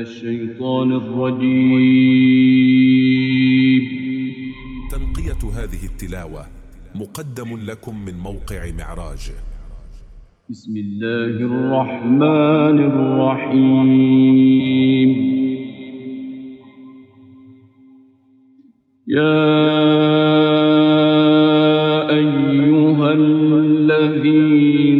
الشيطان الرجيم. تنقية هذه التلاوة مقدم لكم من موقع معراج. بسم الله الرحمن الرحيم. يا أيها الذين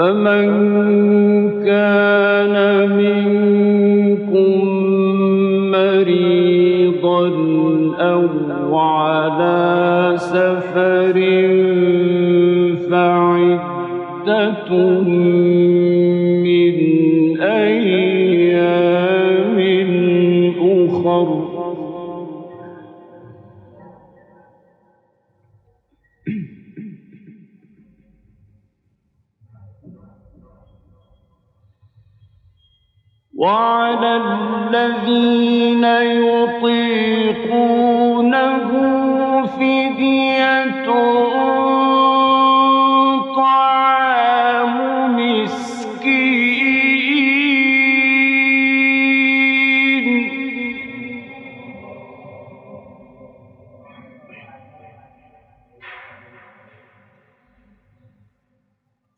فمن كان منكم مريضا أو على سفر فعدة وعلى الذين يطيقونه فدية طعام مسكين.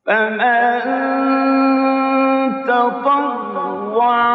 فمن everyone.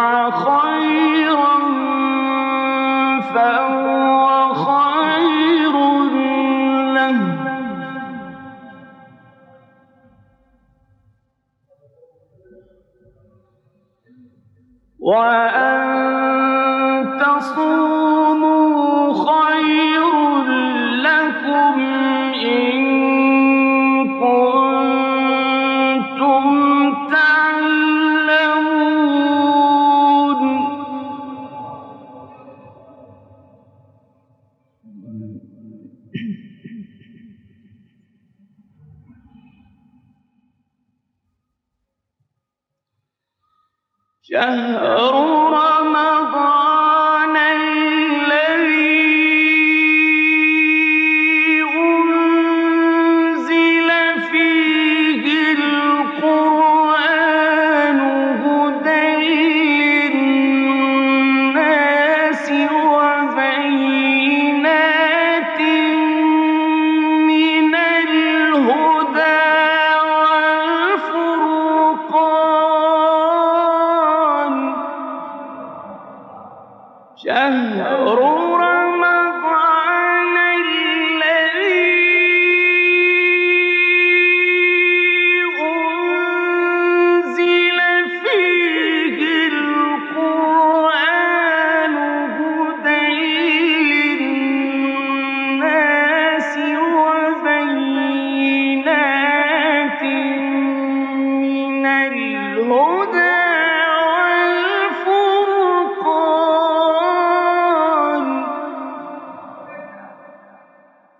شهر رمضان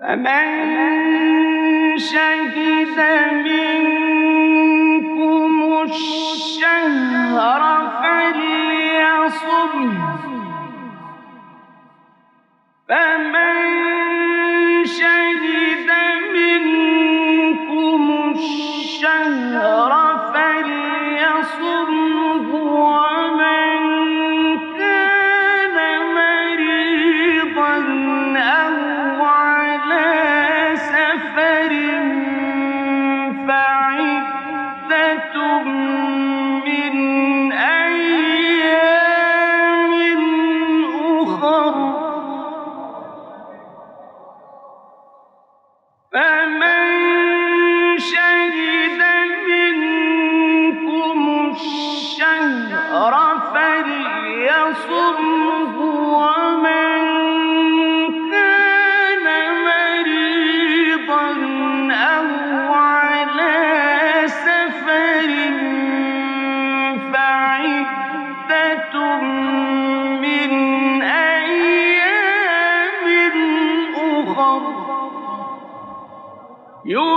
فمن شهد منكم الشهر فليصم فمن And You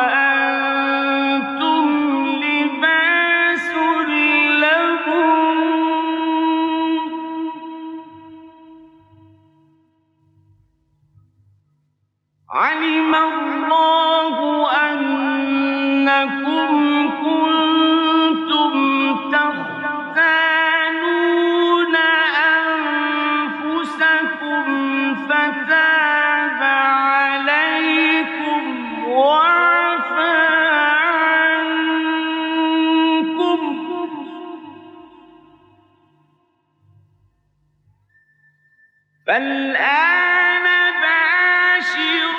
فالآن باشروهن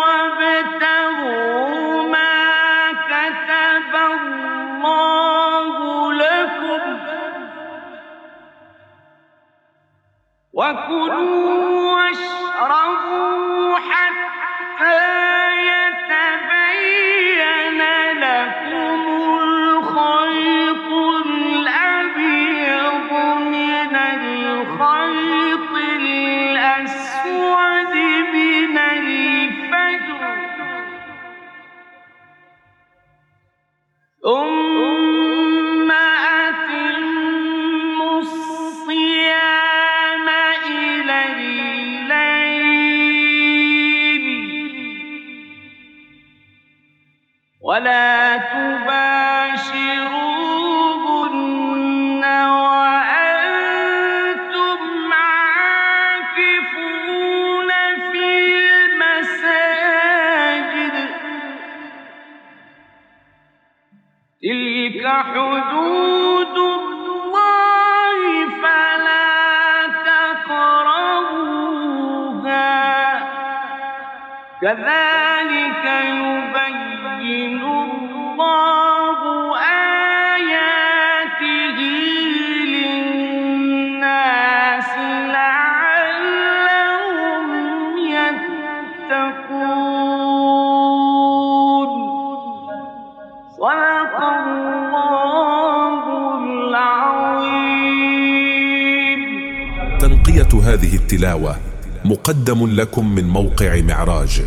وابتغوا ما كتب الله لكم وكلوا تلك حدود الله فلا تقربوها. كذلك يبين هذه التلاوة مقدم لكم من موقع معراج.